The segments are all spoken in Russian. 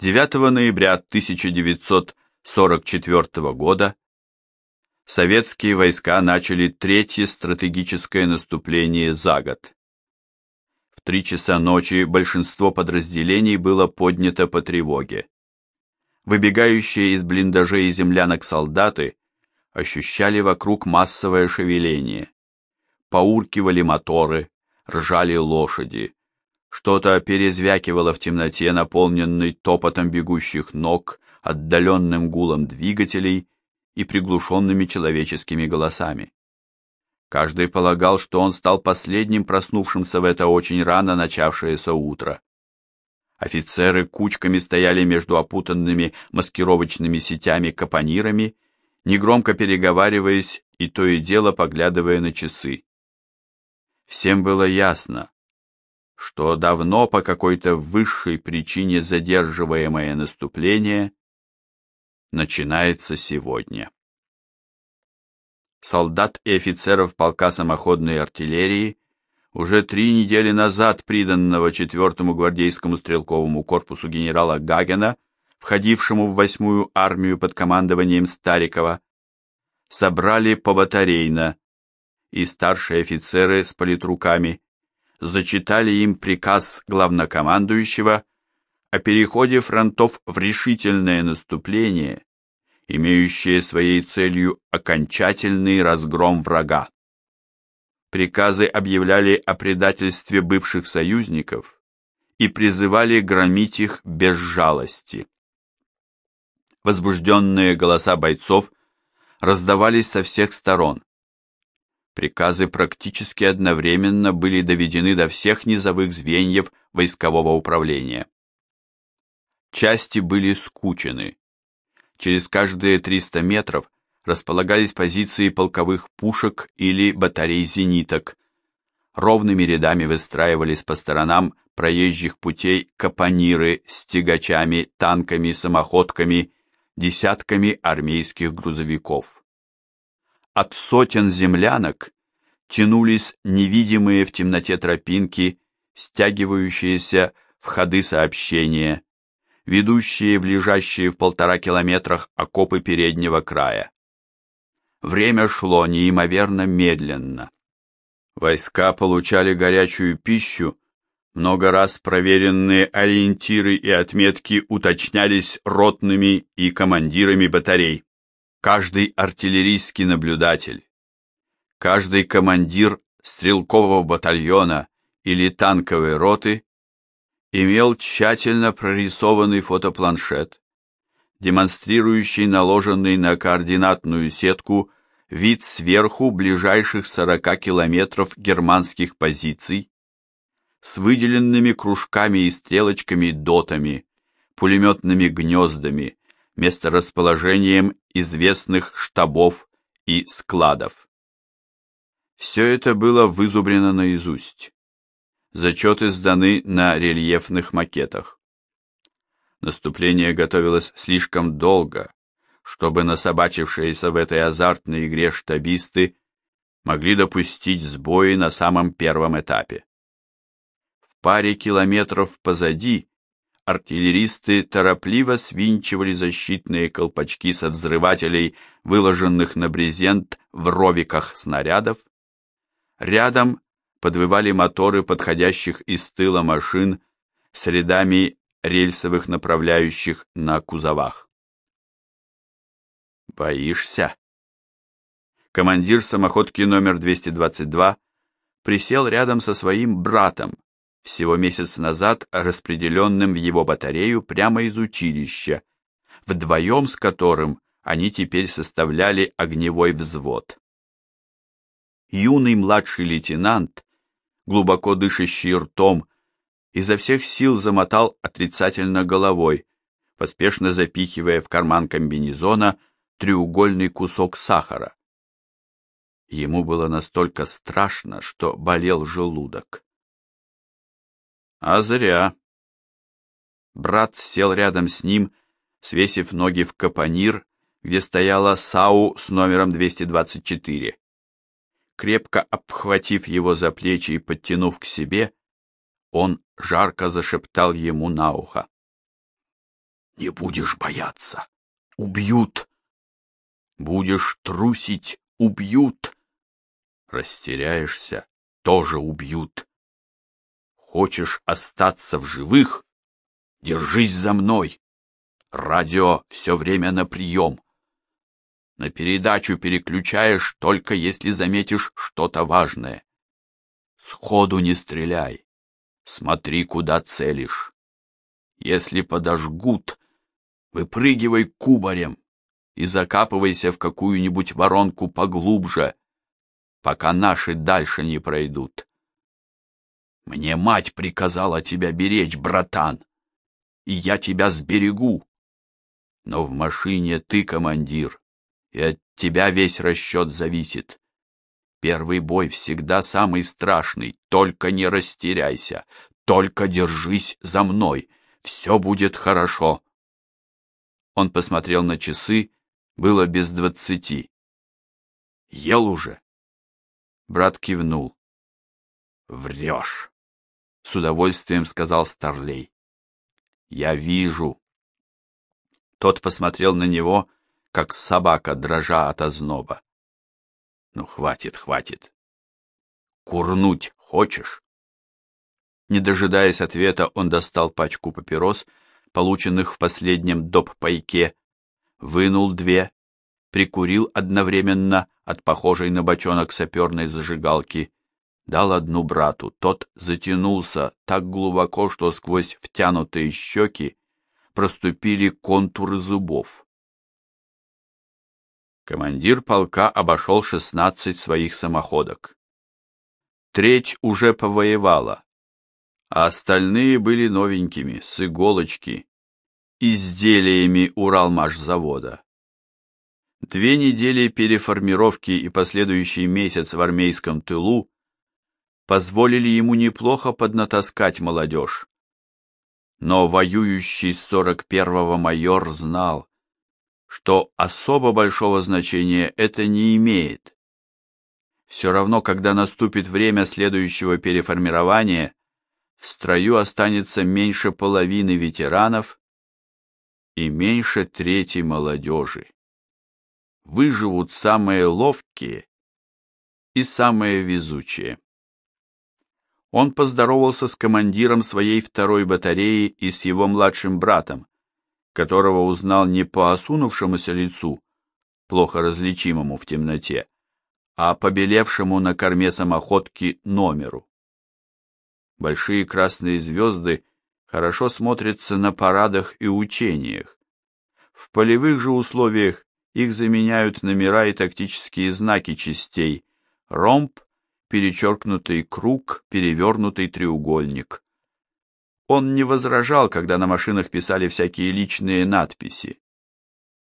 9 ноября 1944 года советские войска начали третье стратегическое наступление за год. В три часа ночи большинство подразделений было поднято по тревоге. Выбегающие из блиндажей и землянок солдаты ощущали вокруг массовое шевеление. Поуркивали моторы, ржали лошади. Что-то перезвякивало в темноте, наполненной топотом бегущих ног, отдаленным гулом двигателей и приглушенными человеческими голосами. Каждый полагал, что он стал последним проснувшимся в это очень рано начавшееся утро. Офицеры кучками стояли между опутанными маскировочными сетями капонирами, негромко переговариваясь и то и дело поглядывая на часы. Всем было ясно, что давно по какой-то высшей причине задерживаемое наступление начинается сегодня. Солдат и офицеров полка самоходной артиллерии, уже три недели назад приданного 4-му гвардейскому стрелковому корпусу генерала Гагена, входившему в 8-ю армию под командованием Старикова, собрали по батарейно, и старшие офицеры с политруками зачитали им приказ главнокомандующего о переходе фронтов в решительное наступление, имеющее своей целью окончательный разгром врага. Приказы объявляли о предательстве бывших союзников и призывали громить их без жалости. Возбужденные голоса бойцов раздавались со всех сторон. Приказы практически одновременно были доведены до всех низовых звеньев войскового управления. Части были скучены. Через каждые 300 метров располагались позиции полковых пушек или батарей зениток. Ровными рядами выстраивались по сторонам проезжих путей капониры с тягачами, танками, самоходками, десятками армейских грузовиков. От сотен землянок тянулись невидимые в темноте тропинки, стягивающиеся в ходы сообщения, ведущие в лежащие в полтора километрах окопы переднего края. Время шло неимоверно медленно. Войска получали горячую пищу, много раз проверенные ориентиры и отметки уточнялись ротными и командирами батарей. Каждый артиллерийский наблюдатель, каждый командир стрелкового батальона или танковой роты имел тщательно прорисованный фотопланшет, демонстрирующий наложенный на координатную сетку вид сверху ближайших 40 километров германских позиций с выделенными кружками и стрелочками дотами, пулеметными гнездами, месторасположением известных штабов и складов. Все это было вызубрено наизусть. Зачеты сданы на рельефных макетах. Наступление готовилось слишком долго, чтобы насобачившиеся в этой азартной игре штабисты могли допустить сбои на самом первом этапе. В паре километров позади артиллеристы торопливо свинчивали защитные колпачки со взрывателей, выложенных на брезент в ровиках снарядов. Рядом подвывали моторы подходящих из тыла машин с рядами рельсовых направляющих на кузовах. «Боишься?» Командир самоходки номер 222 присел рядом со своим братом, всего месяц назад распределенным в его батарею прямо из училища, вдвоем с которым они теперь составляли огневой взвод. Юный младший лейтенант глубоко дышащий ртом, изо всех сил замотал отрицательно головой, поспешно запихивая в карман комбинезона треугольный кусок сахара. Ему было настолько страшно, что болел желудок. А зря. Брат сел рядом с ним, свесив ноги в капонир, где стояла САУ с номером 224 крепко обхватив его за плечи и подтянув к себе, он жарко зашептал ему на ухо. Не будешь бояться. Убьют. Будешь трусить. Убьют. Растеряешься. Тоже убьют. Хочешь остаться в живых? Держись за мной. Радио все время на прием. На передачу переключаешь только если заметишь что-то важное. Сходу не стреляй. Смотри, куда целишь. Если подожгут, выпрыгивай кубарем и закапывайся в какую-нибудь воронку поглубже, пока наши дальше не пройдут. Мне мать приказала тебя беречь, братан, и я тебя сберегу. Но в машине ты командир, и от тебя весь расчет зависит. Первый бой всегда самый страшный, только не растеряйся, только держись за мной, все будет хорошо. Он посмотрел на часы, было без двадцати. Ел уже? Брат кивнул. Врешь, с удовольствием сказал Старлей. Я вижу. Тот посмотрел на него, как собака, дрожа от озноба. Ну, хватит, хватит. Курнуть хочешь? Не дожидаясь ответа, он достал пачку папирос, полученных в последнем доп-пайке, вынул две, прикурил одновременно от похожей на бочонок саперной зажигалки, дал одну брату. Тот затянулся так глубоко, что сквозь втянутые щеки проступили контуры зубов. Командир полка обошел шестнадцать своих самоходок. Треть уже повоевала, а остальные были новенькими, с иголочки, изделиями Уралмашзавода. Две недели переформировки и последующий месяц в армейском тылу позволили ему неплохо поднатаскать молодежь. Но воюющий с 41-го майор знал, что особо большого значения это не имеет. Все равно, когда наступит время следующего переформирования, в строю останется меньше половины ветеранов и меньше трети молодежи. Выживут самые ловкие и самые везучие. Он поздоровался с командиром своей второй батареи и с его младшим братом, которого узнал не по осунувшемуся лицу, плохо различимому в темноте, а побелевшему на корме самоходки номеру. Большие красные звезды хорошо смотрятся на парадах и учениях. В полевых же условиях их заменяют номера и тактические знаки частей, ромб, перечеркнутый круг, перевернутый треугольник. Он не возражал, когда на машинах писали всякие личные надписи.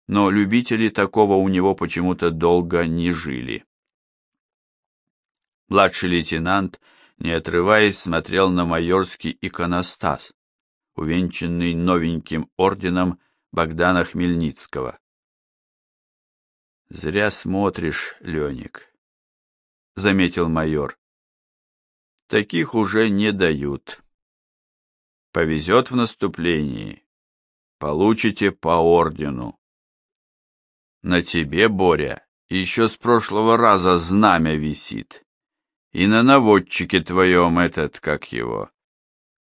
Но любители такого у него почему-то долго не жили. Младший лейтенант не отрываясь, смотрел на майорский иконостас, увенчанный новеньким орденом Богдана Хмельницкого. «Зря смотришь, Леник», — заметил майор. «Таких уже не дают. Повезет в наступлении. Получите по ордену. На тебе, Боря, еще с прошлого раза знамя висит. И на наводчике твоем этот, как его?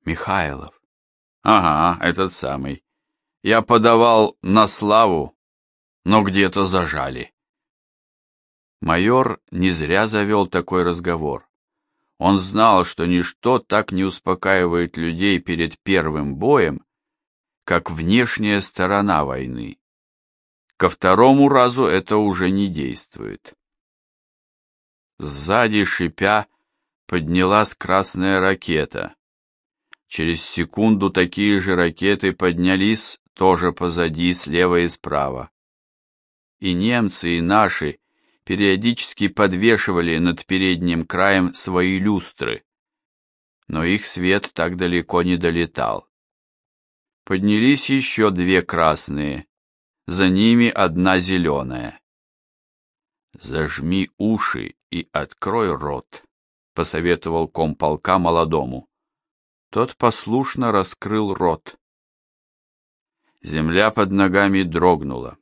Михайлов. Ага, этот самый. Я подавал на славу, но где-то зажали. Майор не зря завел такой разговор. Он знал, что ничто так не успокаивает людей перед первым боем, как внешняя сторона войны. Ко второму разу это уже не действует. Сзади, шипя, поднялась красная ракета. Через секунду такие же ракеты поднялись тоже позади, слева и справа. И немцы, и наши периодически подвешивали над передним краем свои люстры, но их свет так далеко не долетал. Поднялись еще две красные, за ними одна зеленая. «Зажми уши и открой рот», — посоветовал комполка молодому. Тот послушно раскрыл рот. Земля под ногами дрогнула.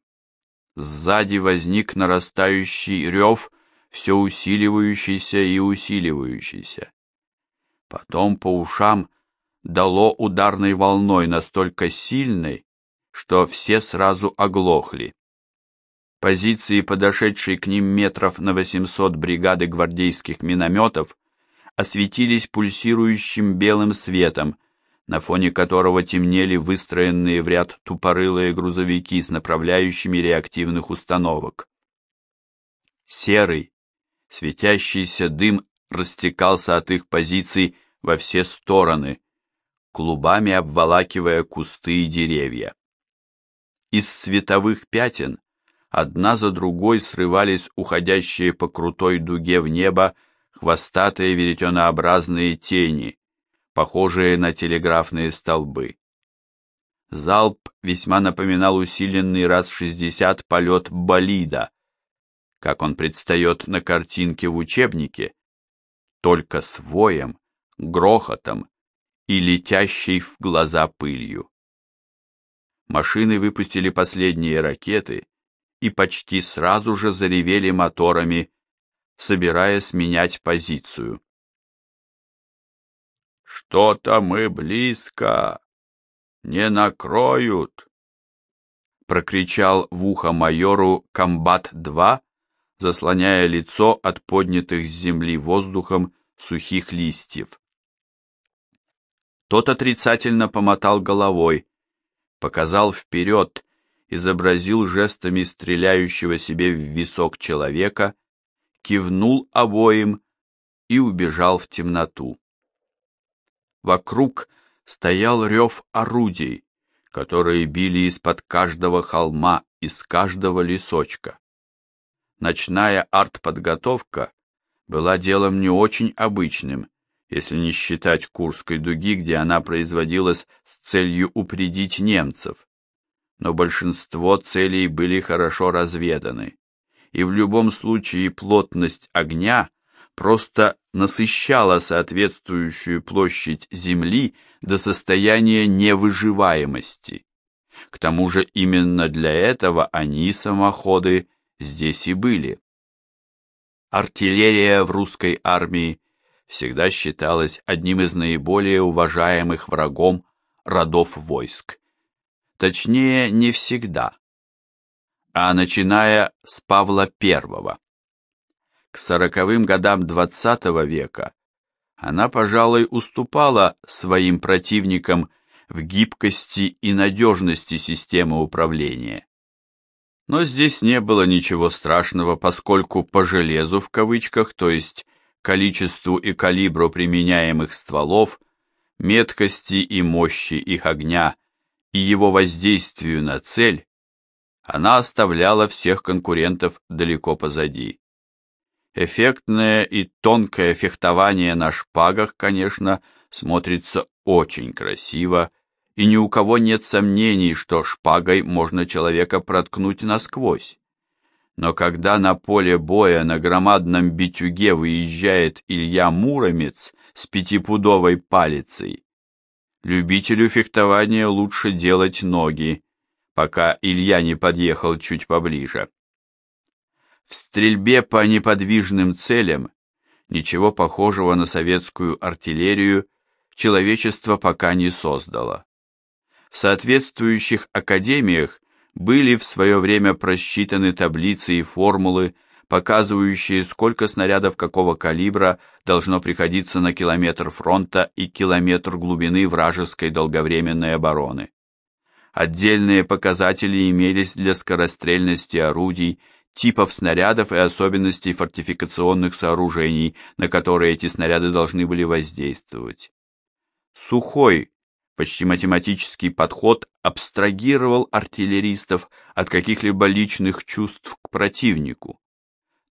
Сзади возник нарастающий рев, все усиливающийся и усиливающийся. Потом по ушам дало ударной волной настолько сильной, что все сразу оглохли. Позиции, подошедшие к ним метров на 800 бригады гвардейских минометов, осветились пульсирующим белым светом, на фоне которого темнели выстроенные в ряд тупорылые грузовики с направляющими реактивных установок. Серый, светящийся дым растекался от их позиций во все стороны, клубами обволакивая кусты и деревья. Из световых пятен одна за другой срывались уходящие по крутой дуге в небо хвостатые веретенообразные тени, похожие на телеграфные столбы. Залп весьма напоминал усиленный раз в шестьдесят полет болида, как он предстает на картинке в учебнике, только с воем, грохотом и летящей в глаза пылью. Машины выпустили последние ракеты и почти сразу же заревели моторами, собираясь менять позицию. «Что-то мы близко! Не накроют!» прокричал в ухо майору Комбат-2, заслоняя лицо от поднятых с земли воздухом сухих листьев. Тот отрицательно помотал головой, показал вперед, изобразил жестами стреляющего себе в висок человека, кивнул обоим и убежал в темноту. Вокруг стоял рев орудий, которые били из-под каждого холма, из каждого лесочка. Ночная артподготовка была делом не очень обычным, если не считать Курской дуги, где она производилась с целью упредить немцев. Но большинство целей были хорошо разведаны, и в любом случае плотность огня просто насыщала соответствующую площадь земли до состояния невыживаемости. К тому же именно для этого они, самоходы, здесь и были. Артиллерия в русской армии всегда считалась одним из наиболее уважаемых врагом родов войск. Точнее, не всегда, а начиная с Павла I. К сороковым годам XX века она, пожалуй, уступала своим противникам в гибкости и надежности системы управления. Но здесь не было ничего страшного, поскольку по железу в кавычках, то есть количеству и калибру применяемых стволов, меткости и мощи их огня и его воздействию на цель, она оставляла всех конкурентов далеко позади. Эффектное и тонкое фехтование на шпагах, конечно, смотрится очень красиво, и ни у кого нет сомнений, что шпагой можно человека проткнуть насквозь. Но когда на поле боя на громадном битюге выезжает Илья Муромец с пятипудовой палицей, любителю фехтования лучше делать ноги, пока Илья не подъехал чуть поближе. В стрельбе по неподвижным целям ничего похожего на советскую артиллерию человечество пока не создало. В соответствующих академиях были в свое время просчитаны таблицы и формулы, показывающие, сколько снарядов какого калибра должно приходиться на километр фронта и километр глубины вражеской долговременной обороны. Отдельные показатели имелись для скорострельности орудий, типов снарядов и особенностей фортификационных сооружений, на которые эти снаряды должны были воздействовать. Сухой, Почти математический подход абстрагировал артиллеристов от каких-либо личных чувств к противнику.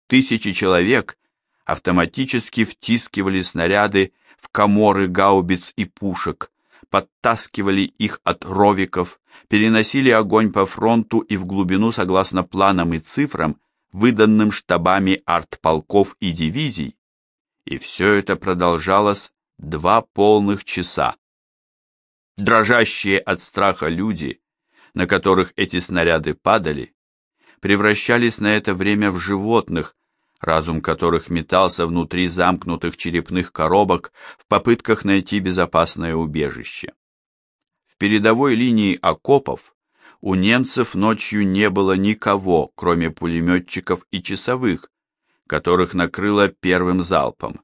Тысячи человек автоматически втискивали снаряды в коморы гаубиц и пушек, подтаскивали их от ровиков, переносили огонь по фронту и в глубину согласно планам и цифрам, выданным штабами артполков и дивизий, и все это продолжалось два полных часа. Дрожащие от страха люди на которых эти снаряды падали, превращались на это время в животных, разум которых метался внутри замкнутых черепных коробок в попытках найти безопасное убежище. В передовой линии окопов у немцев ночью не было никого, кроме пулеметчиков и часовых, которых накрыло первым залпом.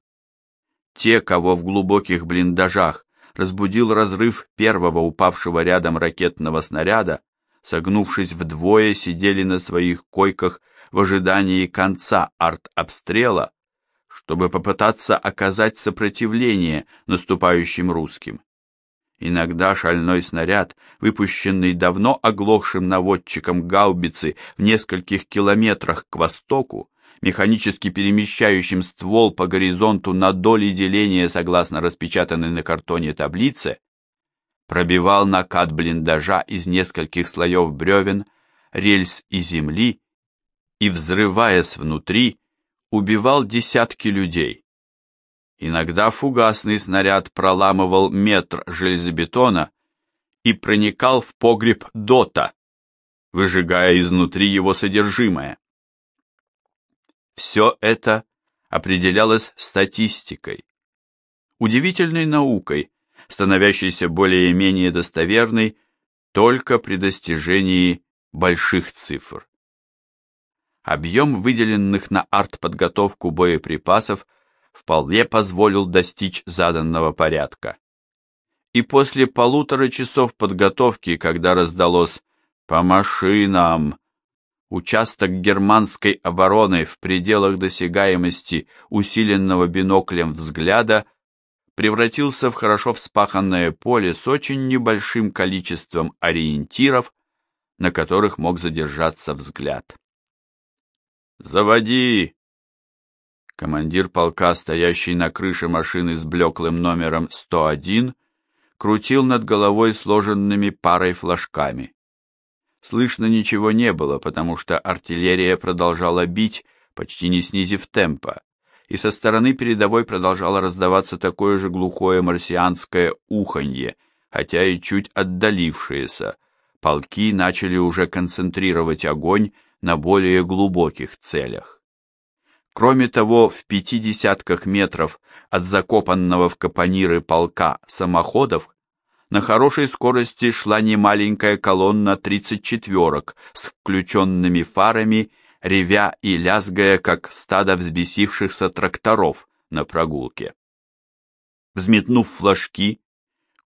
Те, кого в глубоких блиндажах разбудил разрыв первого упавшего рядом ракетного снаряда, согнувшись вдвое, сидели на своих койках в ожидании конца артобстрела, чтобы попытаться оказать сопротивление наступающим русским. Иногда шальной снаряд, выпущенный давно оглохшим наводчиком гаубицы в нескольких километрах к востоку, механически перемещающим ствол по горизонту на доли деления согласно распечатанной на картоне таблице, пробивал накат блиндажа из нескольких слоев бревен, рельс и земли и, взрываясь внутри, убивал десятки людей. Иногда фугасный снаряд проламывал метр железобетона и проникал в погреб дота, выжигая изнутри его содержимое. Все это определялось статистикой, удивительной наукой, становящейся более-менее достоверной только при достижении больших цифр. Объем выделенных на артподготовку боеприпасов вполне позволил достичь заданного порядка. И после полутора часов подготовки, когда раздалось «по машинам», участок германской обороны в пределах досягаемости усиленного биноклем взгляда превратился в хорошо вспаханное поле с очень небольшим количеством ориентиров, на которых мог задержаться взгляд. «Заводи!» Командир полка, стоящий на крыше машины с блеклым номером 101, крутил над головой сложенными парой флажками. Слышно ничего не было, потому что артиллерия продолжала бить, почти не снизив темпа, и со стороны передовой продолжало раздаваться такое же глухое марсианское уханье, хотя и чуть отдалившееся. Полки начали уже концентрировать огонь на более глубоких целях. Кроме того, в пяти десятках метров от закопанного в капониры полка самоходов на хорошей скорости шла немаленькая колонна 34-ок с включенными фарами, ревя и лязгая, как стадо взбесившихся тракторов на прогулке. Взметнув флажки,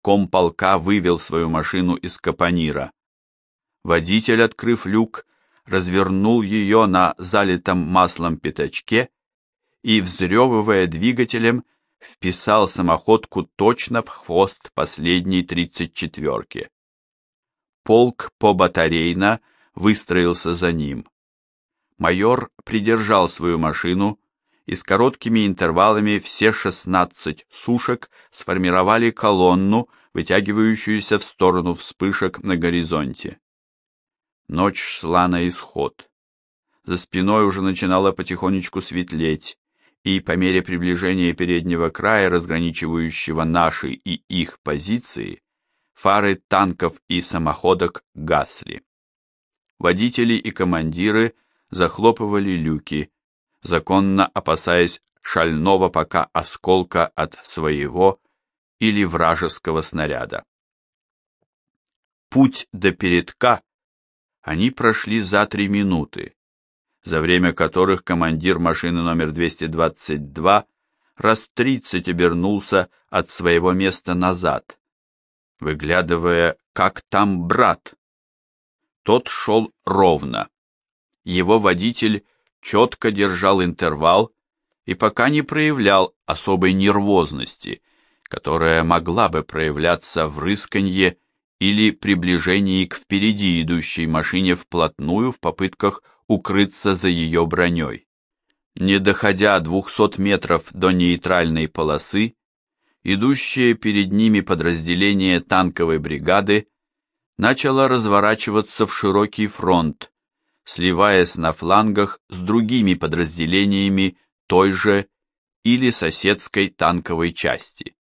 комполка вывел свою машину из капонира. Водитель, открыв люк, развернул ее на залитом маслом пятачке и, взрёвывая двигателем, вписал самоходку точно в хвост последней тридцать четверки. Полк по батарейно выстроился за ним. Майор придержал свою машину, и с короткими интервалами все шестнадцать сушек сформировали колонну, вытягивающуюся в сторону вспышек на горизонте. Ночь шла на исход. За спиной уже начинало потихонечку светлеть, и по мере приближения переднего края, разграничивающего наши и их позиции, фары танков и самоходок гасли. Водители и командиры захлопывали люки, законно опасаясь шального пока осколка от своего или вражеского снаряда. Путь до передка они прошли за три минуты, за время которых командир машины номер 222 раз тридцать обернулся от своего места назад, выглядывая, как там брат. Тот шел ровно. Его водитель четко держал интервал и пока не проявлял особой нервозности, которая могла бы проявляться в рысканье или приближении к впереди идущей машине вплотную в попытках укрыться за ее броней. Не доходя двухсот метров до нейтральной полосы, идущее перед ними подразделение танковой бригады начало разворачиваться в широкий фронт, сливаясь на флангах с другими подразделениями той же или соседской танковой части.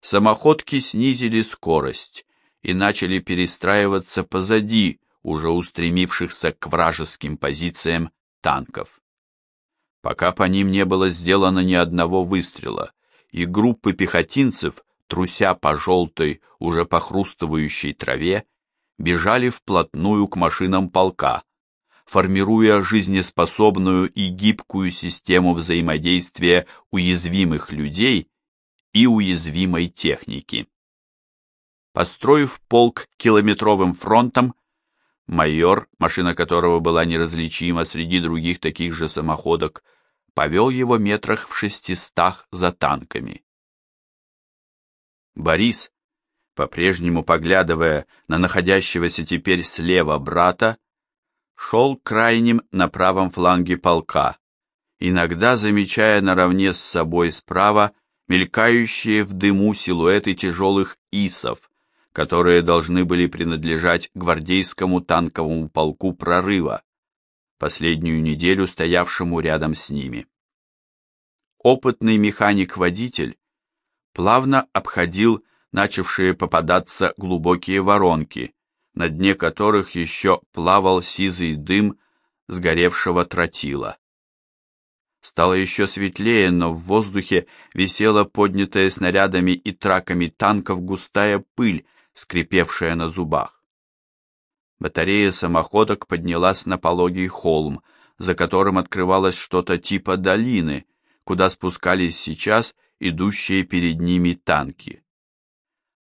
Самоходки снизили скорость и начали перестраиваться позади уже устремившихся к вражеским позициям танков. Пока по ним не было сделано ни одного выстрела, и группы пехотинцев, труся по желтой, уже похрустывающей траве, бежали вплотную к машинам полка, формируя жизнеспособную и гибкую систему взаимодействия уязвимых людей и уязвимой техники. Построив полк километровым фронтом, майор, машина которого была неразличима среди других таких же самоходок, повел его метрах в шестистах за танками. Борис, по-прежнему поглядывая на находящегося теперь слева брата, шел крайним на правом фланге полка, иногда замечая наравне с собой справа мелькающие в дыму силуэты тяжелых исов, которые должны были принадлежать гвардейскому танковому полку прорыва, последнюю неделю стоявшему рядом с ними. Опытный механик-водитель плавно обходил начавшие попадаться глубокие воронки, на дне которых еще плавал сизый дым сгоревшего тротила. Стало еще светлее, но в воздухе висела поднятая снарядами и траками танков густая пыль, скрипевшая на зубах. Батарея самоходок поднялась на пологий холм, за которым открывалось что-то типа долины, куда спускались сейчас идущие перед ними танки.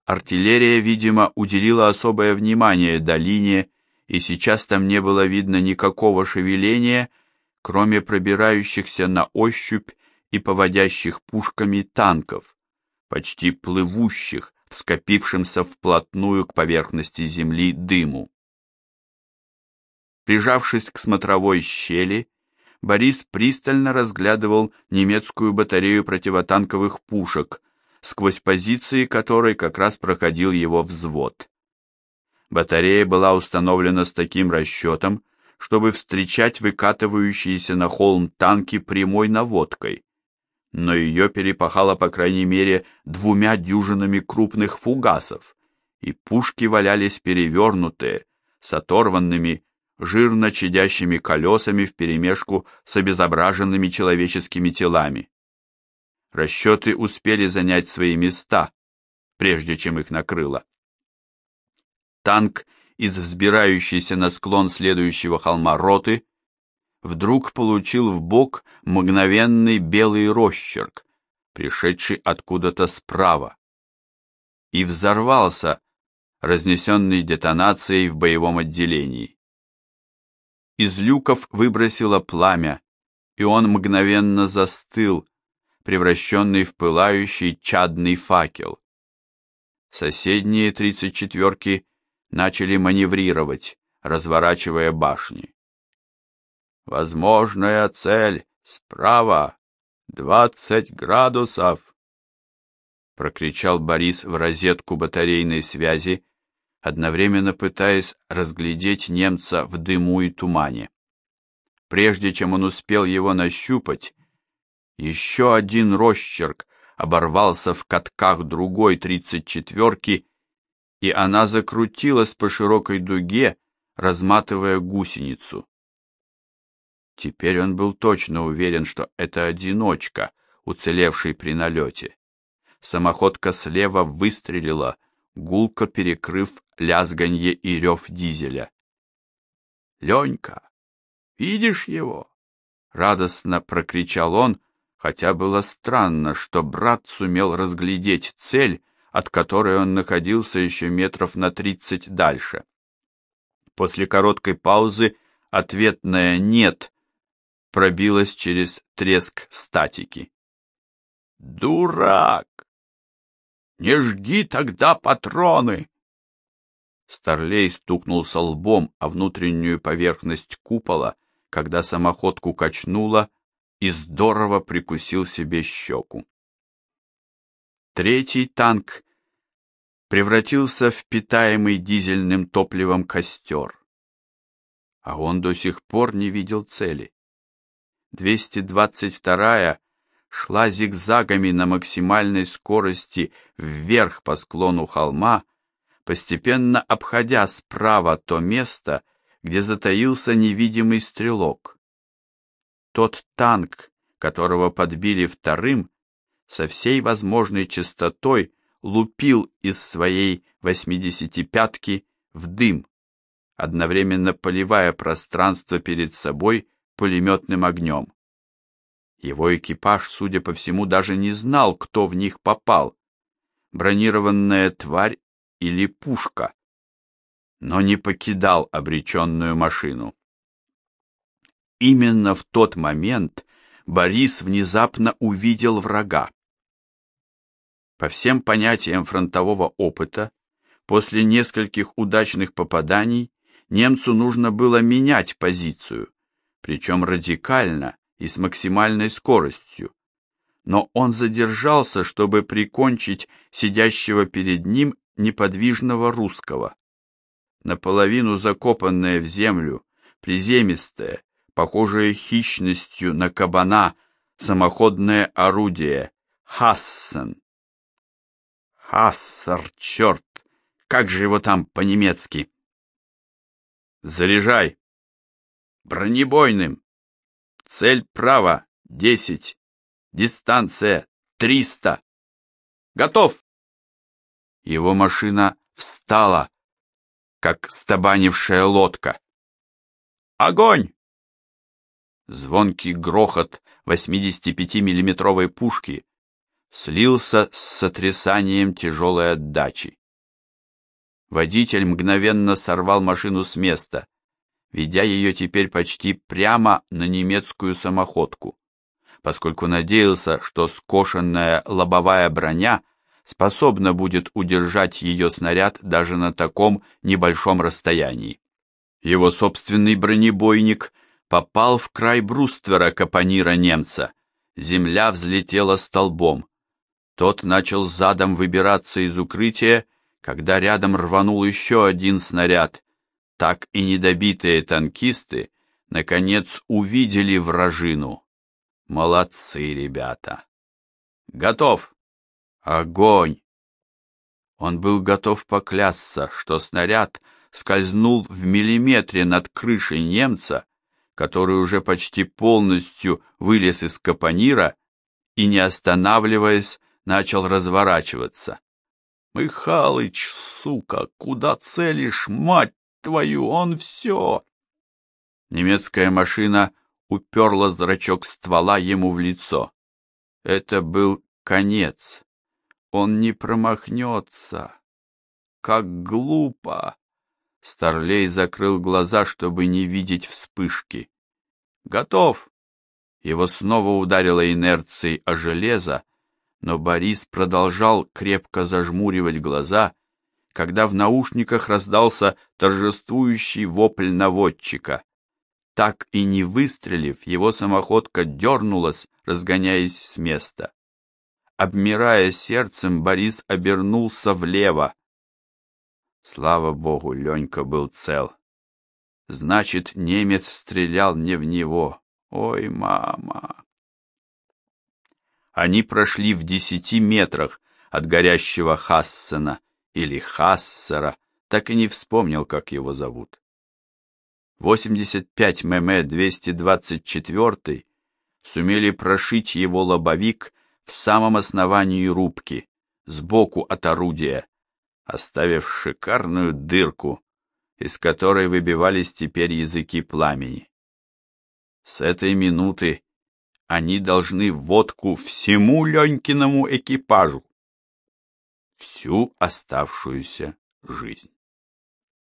Артиллерия, видимо, уделила особое внимание долине, и сейчас там не было видно никакого шевеления, кроме пробирающихся на ощупь и поводящих пушками танков, почти плывущих в вплотную к поверхности земли дыму. Прижавшись к смотровой щели, Борис пристально разглядывал немецкую батарею противотанковых пушек, сквозь позиции которой как раз проходил его взвод. Батарея была установлена с таким расчетом, чтобы встречать выкатывающиеся на холм танки прямой наводкой, но ее перепахало по крайней мере двумя дюжинами крупных фугасов, и пушки валялись перевернутые, с оторванными, жирно чадящими колесами вперемешку с обезображенными человеческими телами. Расчеты успели занять свои места, прежде чем их накрыло. Танк из взбирающейся на склон следующего холма роты вдруг получил в бок мгновенный белый росчерк, пришедший откуда-то справа, и взорвался, разнесенный детонацией в боевом отделении. Из люков выбросило пламя, и он мгновенно застыл, превращенный в пылающий чадный факел. Соседние тридцать четверки начали маневрировать, разворачивая башни. Возможная цель справа, двадцать градусов, прокричал Борис в розетку батарейной связи, одновременно пытаясь разглядеть немца в дыму и тумане. Прежде чем он успел его нащупать, еще один росчерк оборвался в катках другой тридцать четверки, и она закрутилась по широкой дуге, разматывая гусеницу. Теперь он был точно уверен, что это одиночка, уцелевший при налете. Самоходка слева выстрелила, гулко перекрыв лязганье и рев дизеля. «Ленька, видишь его?» — радостно прокричал он, хотя было странно, что брат сумел разглядеть цель, от которой он находился еще метров на тридцать дальше. После короткой паузы ответное «нет» пробилась через треск статики. «Дурак! Не жги тогда патроны!» Старлей стукнулся лбом о внутреннюю поверхность купола, когда самоходку качнуло и здорово прикусил себе щеку. Третий танк превратился в питаемый дизельным топливом костер. А он до сих пор не видел цели. 222-я шла зигзагами на максимальной скорости вверх по склону холма, постепенно обходя справа то место, где затаился невидимый стрелок. Тот танк, которого подбили вторым, со всей возможной частотой лупил из своей восьмидесятипятки в дым, одновременно поливая пространство перед собой пулеметным огнем. Его экипаж, судя по всему, даже не знал, кто в них попал, бронированная тварь или пушка, но не покидал обреченную машину. Именно в тот момент Борис внезапно увидел врага. По всем понятиям фронтового опыта, после нескольких удачных попаданий немцу нужно было менять позицию, причем радикально и с максимальной скоростью. Но он задержался, чтобы прикончить сидящего перед ним неподвижного русского. Наполовину закопанное в землю, приземистое, похожее хищностью на кабана, самоходное орудие Хассен. Хассер, черт! Как же его там по-немецки? Заряжай! Бронебойным! Цель право, десять. Дистанция, триста. Готов! Его машина встала, как стабанившая лодка. Огонь! Звонкий грохот 85-миллиметровой пушки слился с сотрясанием тяжелой отдачи. Водитель мгновенно сорвал машину с места, ведя ее теперь почти прямо на немецкую самоходку, поскольку надеялся, что скошенная лобовая броня способна будет удержать ее снаряд даже на таком небольшом расстоянии. Его собственный бронебойник попал в край бруствера капонира немца. Земля взлетела столбом. Тот начал задом выбираться из укрытия, когда рядом рванул еще один снаряд. Так и недобитые танкисты, наконец, увидели вражину. Молодцы, ребята! Готов! Огонь! Он был готов поклясться, что снаряд скользнул в миллиметре над крышей немца, который уже почти полностью вылез из капонира и, не останавливаясь, начал разворачиваться. «Михалыч, сука, куда целишь, мать твою, он все!» Немецкая машина уперла зрачок ствола ему в лицо. Это был конец. Он не промахнется. Как глупо! Старлей закрыл глаза, чтобы не видеть вспышки. Готов! Его снова ударило инерцией о железо, но Борис продолжал крепко зажмуривать глаза, когда в наушниках раздался торжествующий вопль наводчика. Так и не выстрелив, его самоходка дернулась, разгоняясь с места. Обмирая сердцем, Борис обернулся влево. Слава богу, Ленька был цел. Значит, немец стрелял не в него. Ой, мама! Они прошли в десяти метрах от горящего Хассена или Хассера, так и не вспомнил, как его зовут. 85 мм 224 сумели прошить его лобовик в самом основании рубки, сбоку от орудия, оставив шикарную дырку, из которой выбивались теперь языки пламени. С этой минуты они должны водку всему Ленькиному экипажу всю оставшуюся жизнь.